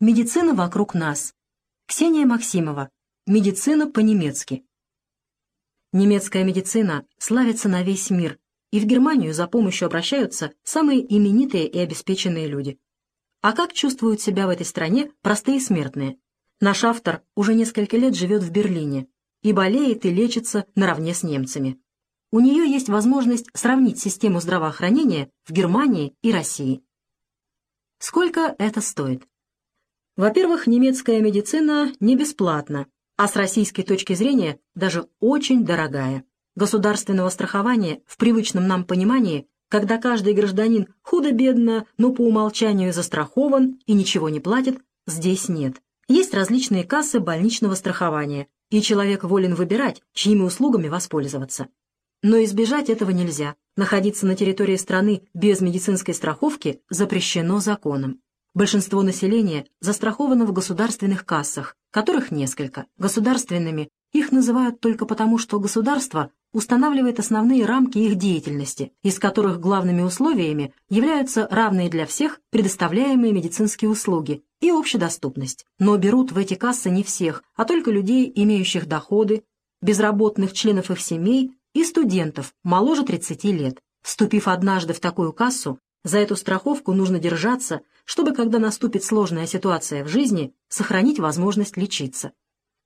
Медицина вокруг нас. Ксения Максимова. Медицина по-немецки. Немецкая медицина славится на весь мир, и в Германию за помощью обращаются самые именитые и обеспеченные люди. А как чувствуют себя в этой стране простые смертные? Наш автор уже несколько лет живет в Берлине и болеет и лечится наравне с немцами у нее есть возможность сравнить систему здравоохранения в Германии и России. Сколько это стоит? Во-первых, немецкая медицина не бесплатна, а с российской точки зрения даже очень дорогая. Государственного страхования в привычном нам понимании, когда каждый гражданин худо-бедно, но по умолчанию застрахован и ничего не платит, здесь нет. Есть различные кассы больничного страхования, и человек волен выбирать, чьими услугами воспользоваться. Но избежать этого нельзя. Находиться на территории страны без медицинской страховки запрещено законом. Большинство населения застраховано в государственных кассах, которых несколько. Государственными их называют только потому, что государство устанавливает основные рамки их деятельности, из которых главными условиями являются равные для всех предоставляемые медицинские услуги и общедоступность. Но берут в эти кассы не всех, а только людей, имеющих доходы, безработных членов их семей и студентов моложе 30 лет. Вступив однажды в такую кассу, за эту страховку нужно держаться, чтобы, когда наступит сложная ситуация в жизни, сохранить возможность лечиться.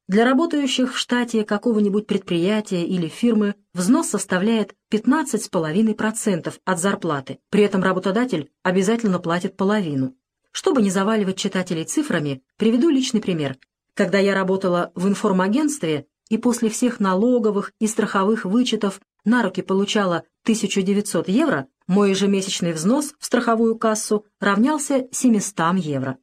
Для работающих в штате какого-нибудь предприятия или фирмы взнос составляет 15,5% от зарплаты, при этом работодатель обязательно платит половину. Чтобы не заваливать читателей цифрами, приведу личный пример. Когда я работала в информагентстве, и после всех налоговых и страховых вычетов на руки получала 1900 евро, мой ежемесячный взнос в страховую кассу равнялся 700 евро.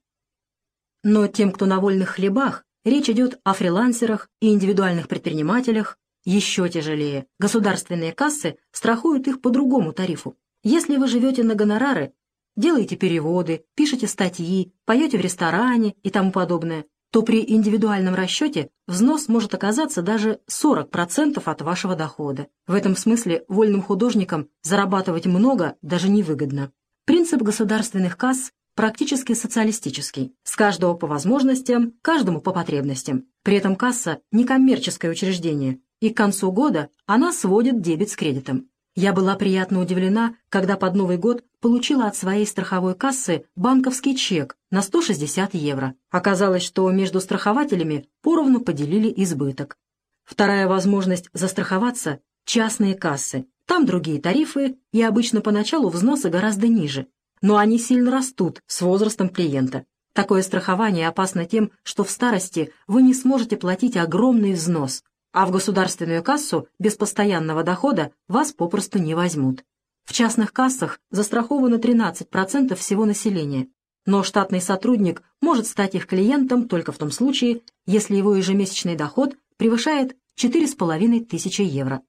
Но тем, кто на вольных хлебах, речь идет о фрилансерах и индивидуальных предпринимателях, еще тяжелее. Государственные кассы страхуют их по другому тарифу. Если вы живете на гонорары, делаете переводы, пишете статьи, поете в ресторане и тому подобное, то при индивидуальном расчете взнос может оказаться даже 40% от вашего дохода. В этом смысле вольным художникам зарабатывать много даже невыгодно. Принцип государственных касс практически социалистический, с каждого по возможностям, каждому по потребностям. При этом касса – некоммерческое учреждение, и к концу года она сводит дебет с кредитом. Я была приятно удивлена, когда под Новый год получила от своей страховой кассы банковский чек на 160 евро. Оказалось, что между страхователями поровну поделили избыток. Вторая возможность застраховаться – частные кассы. Там другие тарифы, и обычно поначалу взносы гораздо ниже. Но они сильно растут с возрастом клиента. Такое страхование опасно тем, что в старости вы не сможете платить огромный взнос, а в государственную кассу без постоянного дохода вас попросту не возьмут. В частных кассах застраховано 13% всего населения, но штатный сотрудник может стать их клиентом только в том случае, если его ежемесячный доход превышает 4,5 тысячи евро.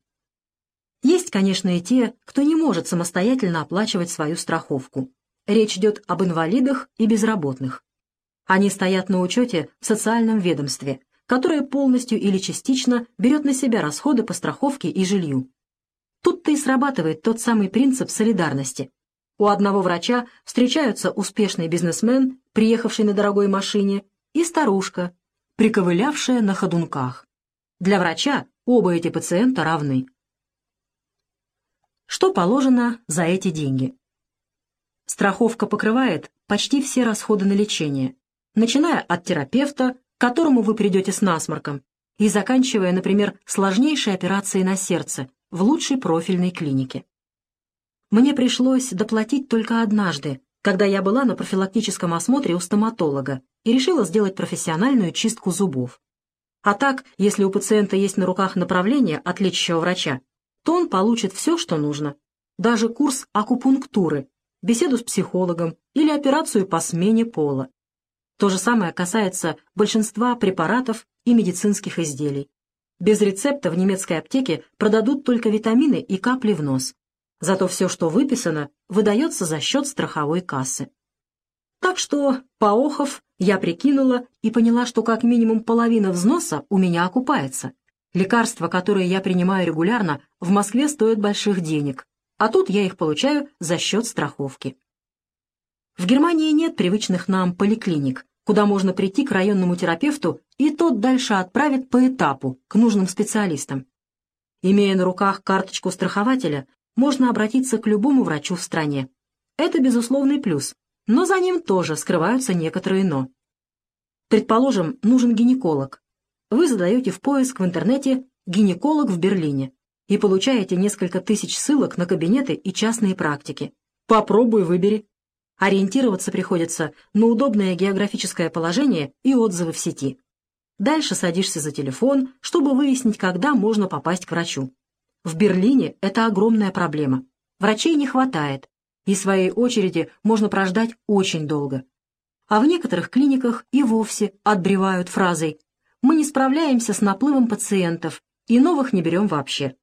Есть, конечно, и те, кто не может самостоятельно оплачивать свою страховку. Речь идет об инвалидах и безработных. Они стоят на учете в социальном ведомстве, которая полностью или частично берет на себя расходы по страховке и жилью. Тут-то и срабатывает тот самый принцип солидарности. У одного врача встречаются успешный бизнесмен, приехавший на дорогой машине, и старушка, приковылявшая на ходунках. Для врача оба эти пациента равны. Что положено за эти деньги? Страховка покрывает почти все расходы на лечение, начиная от терапевта, к которому вы придете с насморком, и заканчивая, например, сложнейшей операцией на сердце в лучшей профильной клинике. Мне пришлось доплатить только однажды, когда я была на профилактическом осмотре у стоматолога и решила сделать профессиональную чистку зубов. А так, если у пациента есть на руках направление от лечащего врача, то он получит все, что нужно. Даже курс акупунктуры, беседу с психологом или операцию по смене пола. То же самое касается большинства препаратов и медицинских изделий. Без рецепта в немецкой аптеке продадут только витамины и капли в нос. Зато все, что выписано, выдается за счет страховой кассы. Так что, поохов, я прикинула и поняла, что как минимум половина взноса у меня окупается. Лекарства, которые я принимаю регулярно, в Москве стоят больших денег, а тут я их получаю за счет страховки. В Германии нет привычных нам поликлиник, куда можно прийти к районному терапевту, и тот дальше отправит по этапу к нужным специалистам. Имея на руках карточку страхователя, можно обратиться к любому врачу в стране. Это безусловный плюс, но за ним тоже скрываются некоторые «но». Предположим, нужен гинеколог. Вы задаете в поиск в интернете «гинеколог в Берлине» и получаете несколько тысяч ссылок на кабинеты и частные практики. Попробуй выбери. Ориентироваться приходится на удобное географическое положение и отзывы в сети. Дальше садишься за телефон, чтобы выяснить, когда можно попасть к врачу. В Берлине это огромная проблема. Врачей не хватает, и своей очереди можно прождать очень долго а в некоторых клиниках и вовсе отбревают фразой «Мы не справляемся с наплывом пациентов и новых не берем вообще».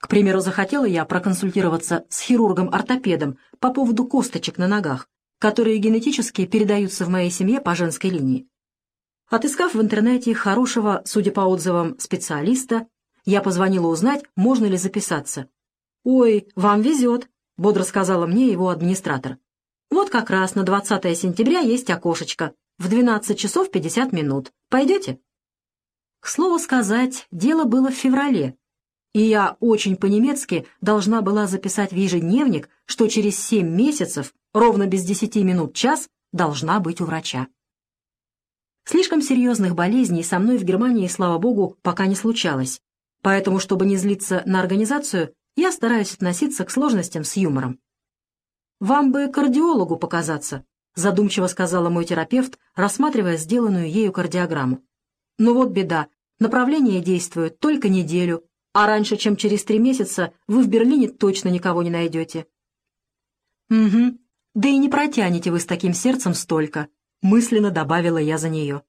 К примеру, захотела я проконсультироваться с хирургом-ортопедом по поводу косточек на ногах, которые генетически передаются в моей семье по женской линии. Отыскав в интернете хорошего, судя по отзывам, специалиста, я позвонила узнать, можно ли записаться. «Ой, вам везет», — бодро сказала мне его администратор. Вот как раз на 20 сентября есть окошечко. В 12 часов 50 минут. Пойдете? К слову сказать, дело было в феврале, и я очень по-немецки должна была записать в ежедневник, что через 7 месяцев, ровно без 10 минут час, должна быть у врача. Слишком серьезных болезней со мной в Германии, слава богу, пока не случалось, поэтому, чтобы не злиться на организацию, я стараюсь относиться к сложностям с юмором. «Вам бы кардиологу показаться», — задумчиво сказала мой терапевт, рассматривая сделанную ею кардиограмму. «Но вот беда. Направление действует только неделю, а раньше, чем через три месяца, вы в Берлине точно никого не найдете». «Угу. Да и не протянете вы с таким сердцем столько», — мысленно добавила я за нее.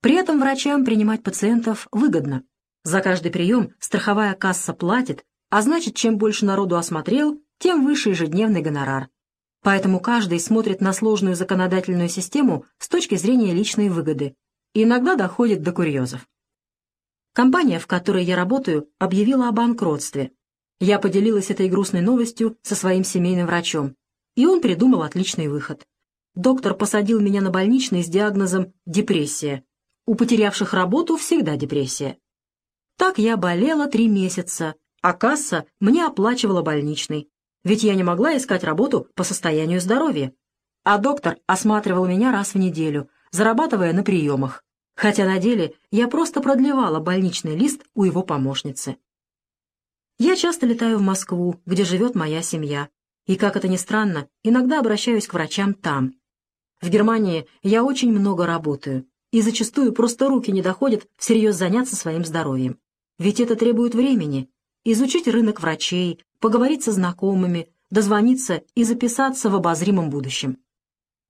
При этом врачам принимать пациентов выгодно. За каждый прием страховая касса платит, а значит, чем больше народу осмотрел, тем выше ежедневный гонорар. Поэтому каждый смотрит на сложную законодательную систему с точки зрения личной выгоды иногда доходит до курьезов. Компания, в которой я работаю, объявила о банкротстве. Я поделилась этой грустной новостью со своим семейным врачом, и он придумал отличный выход. Доктор посадил меня на больничный с диагнозом «депрессия». У потерявших работу всегда депрессия. Так я болела три месяца, а касса мне оплачивала больничный ведь я не могла искать работу по состоянию здоровья. А доктор осматривал меня раз в неделю, зарабатывая на приемах, хотя на деле я просто продлевала больничный лист у его помощницы. Я часто летаю в Москву, где живет моя семья, и, как это ни странно, иногда обращаюсь к врачам там. В Германии я очень много работаю, и зачастую просто руки не доходят всерьез заняться своим здоровьем. Ведь это требует времени, изучить рынок врачей, поговорить со знакомыми, дозвониться и записаться в обозримом будущем.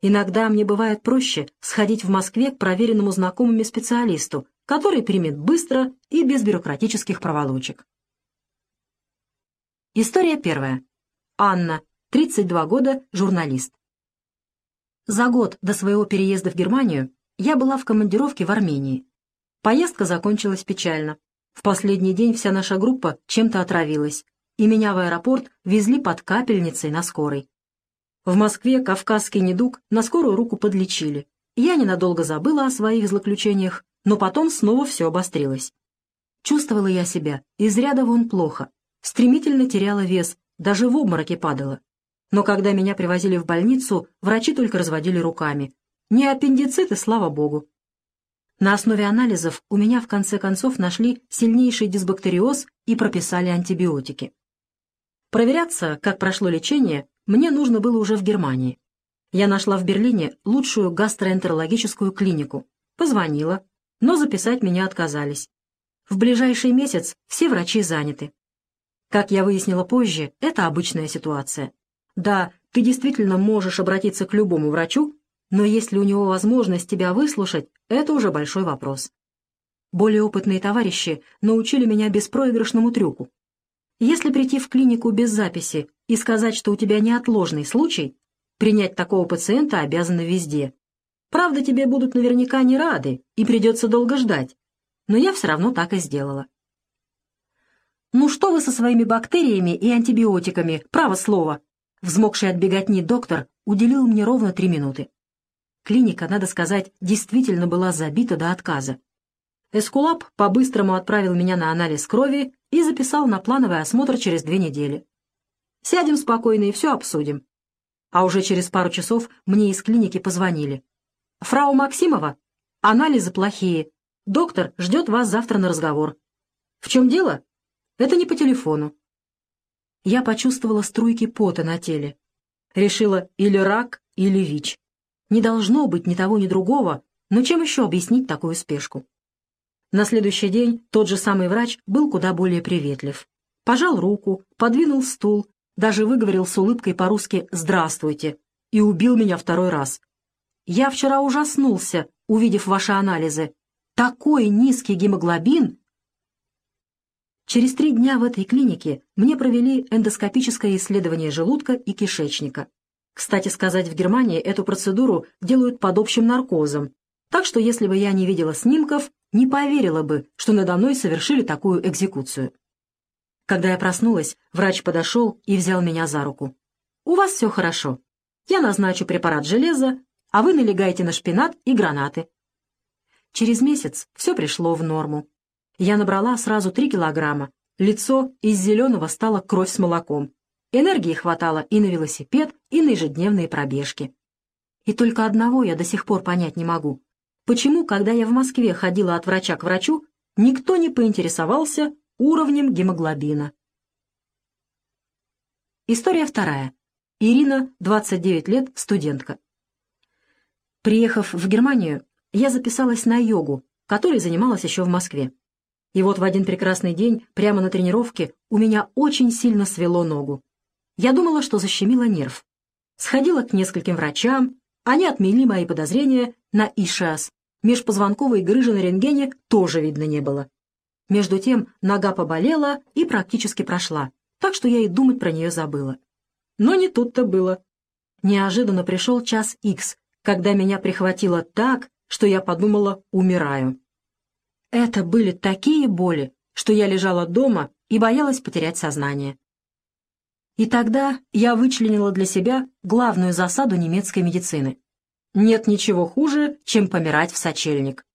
Иногда мне бывает проще сходить в Москве к проверенному знакомыми специалисту, который примет быстро и без бюрократических проволочек. История первая. Анна, 32 года, журналист. За год до своего переезда в Германию я была в командировке в Армении. Поездка закончилась печально. В последний день вся наша группа чем-то отравилась, и меня в аэропорт везли под капельницей на скорой. В Москве кавказский недуг на скорую руку подлечили. Я ненадолго забыла о своих злоключениях, но потом снова все обострилось. Чувствовала я себя из ряда вон плохо, стремительно теряла вес, даже в обмороке падала. Но когда меня привозили в больницу, врачи только разводили руками. Не аппендициты, слава богу. На основе анализов у меня в конце концов нашли сильнейший дисбактериоз и прописали антибиотики. Проверяться, как прошло лечение, мне нужно было уже в Германии. Я нашла в Берлине лучшую гастроэнтерологическую клинику. Позвонила, но записать меня отказались. В ближайший месяц все врачи заняты. Как я выяснила позже, это обычная ситуация. Да, ты действительно можешь обратиться к любому врачу, но есть ли у него возможность тебя выслушать, это уже большой вопрос. Более опытные товарищи научили меня беспроигрышному трюку. Если прийти в клинику без записи и сказать, что у тебя неотложный случай, принять такого пациента обязаны везде. Правда, тебе будут наверняка не рады и придется долго ждать, но я все равно так и сделала. «Ну что вы со своими бактериями и антибиотиками, право слово!» Взмокший от беготни доктор уделил мне ровно три минуты. клиника, надо сказать, действительно была забита до отказа. Эскулап по-быстрому отправил меня на анализ крови и записал на плановый осмотр через две недели. Сядем спокойно и все обсудим. А уже через пару часов мне из клиники позвонили. «Фрау Максимова, анализы плохие. Доктор ждет вас завтра на разговор». «В чем дело?» «Это не по телефону». Я почувствовала струйки пота на теле. Решила или рак, или ВИЧ. Не должно быть ни того, ни другого, но чем еще объяснить такую спешку? На следующий день тот же самый врач был куда более приветлив. Пожал руку, подвинул стул, даже выговорил с улыбкой по-русски «здравствуйте» и убил меня второй раз. Я вчера ужаснулся, увидев ваши анализы. Такой низкий гемоглобин! Через три дня в этой клинике мне провели эндоскопическое исследование желудка и кишечника. Кстати сказать, в Германии эту процедуру делают под общим наркозом, так что если бы я не видела снимков, не поверила бы, что надо мной совершили такую экзекуцию. Когда я проснулась, врач подошел и взял меня за руку. «У вас все хорошо. Я назначу препарат железа, а вы налегаете на шпинат и гранаты». Через месяц все пришло в норму. Я набрала сразу три килограмма. Лицо из зеленого стало кровь с молоком. Энергии хватало и на велосипед, и на ежедневные пробежки. И только одного я до сих пор понять не могу. Почему, когда я в Москве ходила от врача к врачу, никто не поинтересовался уровнем гемоглобина? История вторая. Ирина, 29 лет, студентка. Приехав в Германию, я записалась на йогу, которой занималась еще в Москве. И вот в один прекрасный день, прямо на тренировке, у меня очень сильно свело ногу. Я думала, что защемило нерв. Сходила к нескольким врачам, они отмели мои подозрения на ИШАС. Межпозвонковой грыжи на рентгене тоже видно не было. Между тем нога поболела и практически прошла, так что я и думать про нее забыла. Но не тут-то было. Неожиданно пришел час икс, когда меня прихватило так, что я подумала, умираю. Это были такие боли, что я лежала дома и боялась потерять сознание. И тогда я вычленила для себя главную засаду немецкой медицины. Нет ничего хуже, чем помирать в сочельник.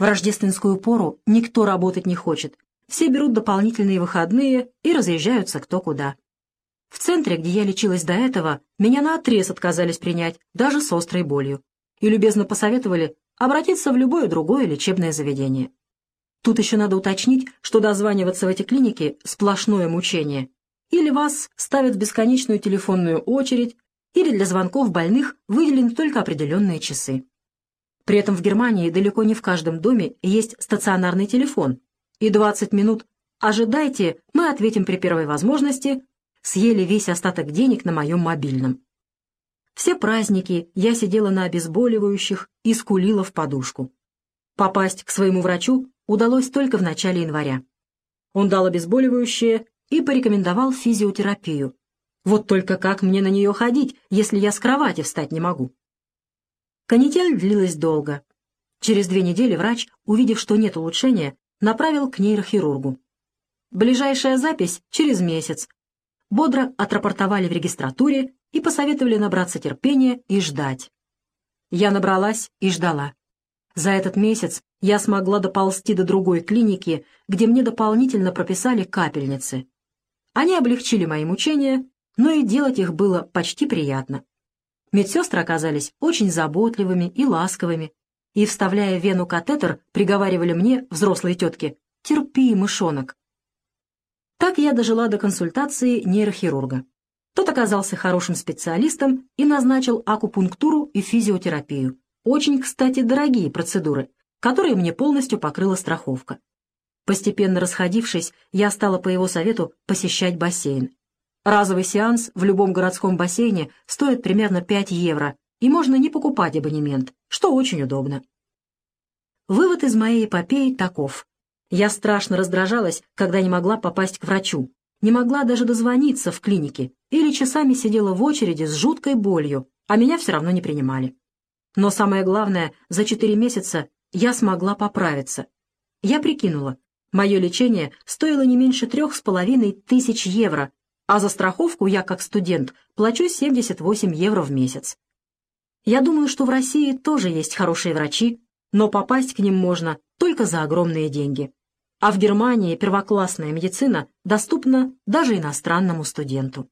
В рождественскую пору никто работать не хочет, все берут дополнительные выходные и разъезжаются кто куда. В центре, где я лечилась до этого, меня наотрез отказались принять, даже с острой болью, и любезно посоветовали обратиться в любое другое лечебное заведение. Тут еще надо уточнить, что дозваниваться в эти клиники – сплошное мучение, или вас ставят в бесконечную телефонную очередь, или для звонков больных выделены только определенные часы. При этом в Германии далеко не в каждом доме есть стационарный телефон, и 20 минут «ожидайте, мы ответим при первой возможности» съели весь остаток денег на моем мобильном. Все праздники я сидела на обезболивающих и скулила в подушку. Попасть к своему врачу удалось только в начале января. Он дал обезболивающее и порекомендовал физиотерапию. Вот только как мне на нее ходить, если я с кровати встать не могу? Канитель длилась долго. Через две недели врач, увидев, что нет улучшения, направил к нейрохирургу. Ближайшая запись через месяц. Бодро отрапортовали в регистратуре и посоветовали набраться терпения и ждать. Я набралась и ждала. За этот месяц я смогла доползти до другой клиники, где мне дополнительно прописали капельницы. Они облегчили мои мучения, но и делать их было почти приятно. Медсестры оказались очень заботливыми и ласковыми, и, вставляя в вену катетер, приговаривали мне, взрослые тетки, «Терпи, мышонок». Так я дожила до консультации нейрохирурга. Тот оказался хорошим специалистом и назначил акупунктуру и физиотерапию. Очень, кстати, дорогие процедуры, которые мне полностью покрыла страховка. Постепенно расходившись, я стала по его совету посещать бассейн. Разовый сеанс в любом городском бассейне стоит примерно 5 евро, и можно не покупать абонемент, что очень удобно. Вывод из моей эпопеи таков. Я страшно раздражалась, когда не могла попасть к врачу, не могла даже дозвониться в клинике или часами сидела в очереди с жуткой болью, а меня все равно не принимали. Но самое главное, за 4 месяца я смогла поправиться. Я прикинула, мое лечение стоило не меньше трех с половиной тысяч евро, а за страховку я, как студент, плачу 78 евро в месяц. Я думаю, что в России тоже есть хорошие врачи, но попасть к ним можно только за огромные деньги. А в Германии первоклассная медицина доступна даже иностранному студенту.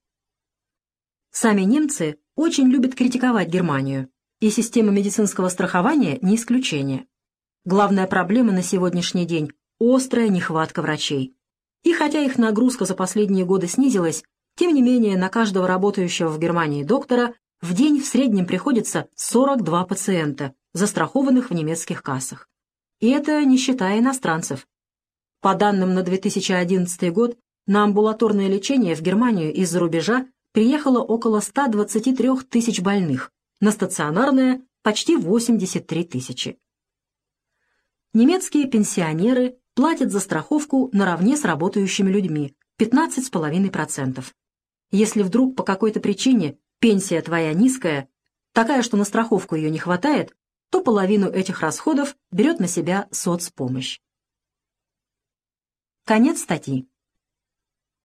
Сами немцы очень любят критиковать Германию, и система медицинского страхования не исключение. Главная проблема на сегодняшний день – острая нехватка врачей. И хотя их нагрузка за последние годы снизилась, тем не менее на каждого работающего в Германии доктора в день в среднем приходится 42 пациента, застрахованных в немецких кассах. И это не считая иностранцев. По данным на 2011 год, на амбулаторное лечение в Германию из-за рубежа приехало около 123 тысяч больных, на стационарное – почти 83 тысячи. Немецкие пенсионеры платят за страховку наравне с работающими людьми – 15,5%. Если вдруг по какой-то причине пенсия твоя низкая, такая, что на страховку ее не хватает, то половину этих расходов берет на себя соцпомощь. Конец статьи.